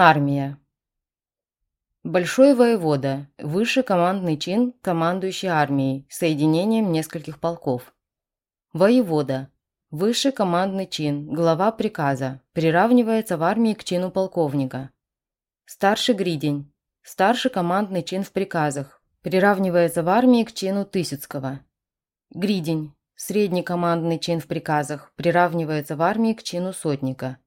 Армия. Большой воевода – высший командный чин, командующий армией, соединением нескольких полков. Воевода – высший командный чин, глава приказа, приравнивается в армии к чину полковника. Старший гридень – старший командный чин в приказах, приравнивается в армии к чину Тысяцкого. Гридень – средний командный чин в приказах, приравнивается в армии к чину сотника.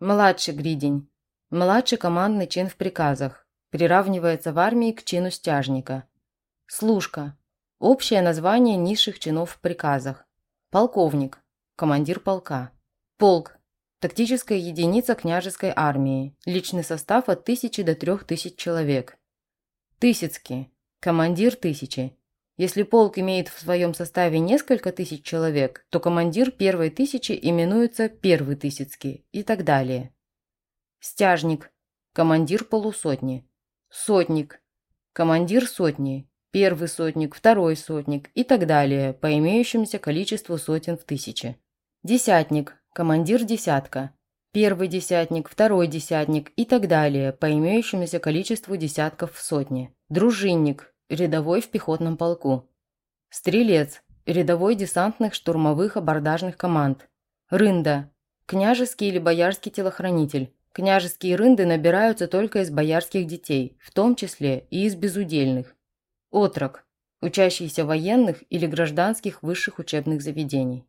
Младший гридень – младший командный чин в приказах, приравнивается в армии к чину стяжника. Служка – общее название низших чинов в приказах. Полковник – командир полка. Полк – тактическая единица княжеской армии, личный состав от тысячи до трех тысяч человек. Тысяцкий – командир тысячи. Если полк имеет в своем составе несколько тысяч человек, то командир первой тысячи именуется первый тысяцкий и так далее. Стяжник – командир полусотни. Сотник. Командир сотни. Первый сотник, второй сотник и так далее, по имеющемуся количеству сотен в тысячи. Десятник. Командир десятка. Первый десятник, второй десятник и так далее, по имеющемуся количеству десятков в сотне. Дружинник. Рядовой в пехотном полку. Стрелец. Рядовой десантных штурмовых абордажных команд. Рында. Княжеский или боярский телохранитель. Княжеские рынды набираются только из боярских детей, в том числе и из безудельных. Отрок – учащийся военных или гражданских высших учебных заведений.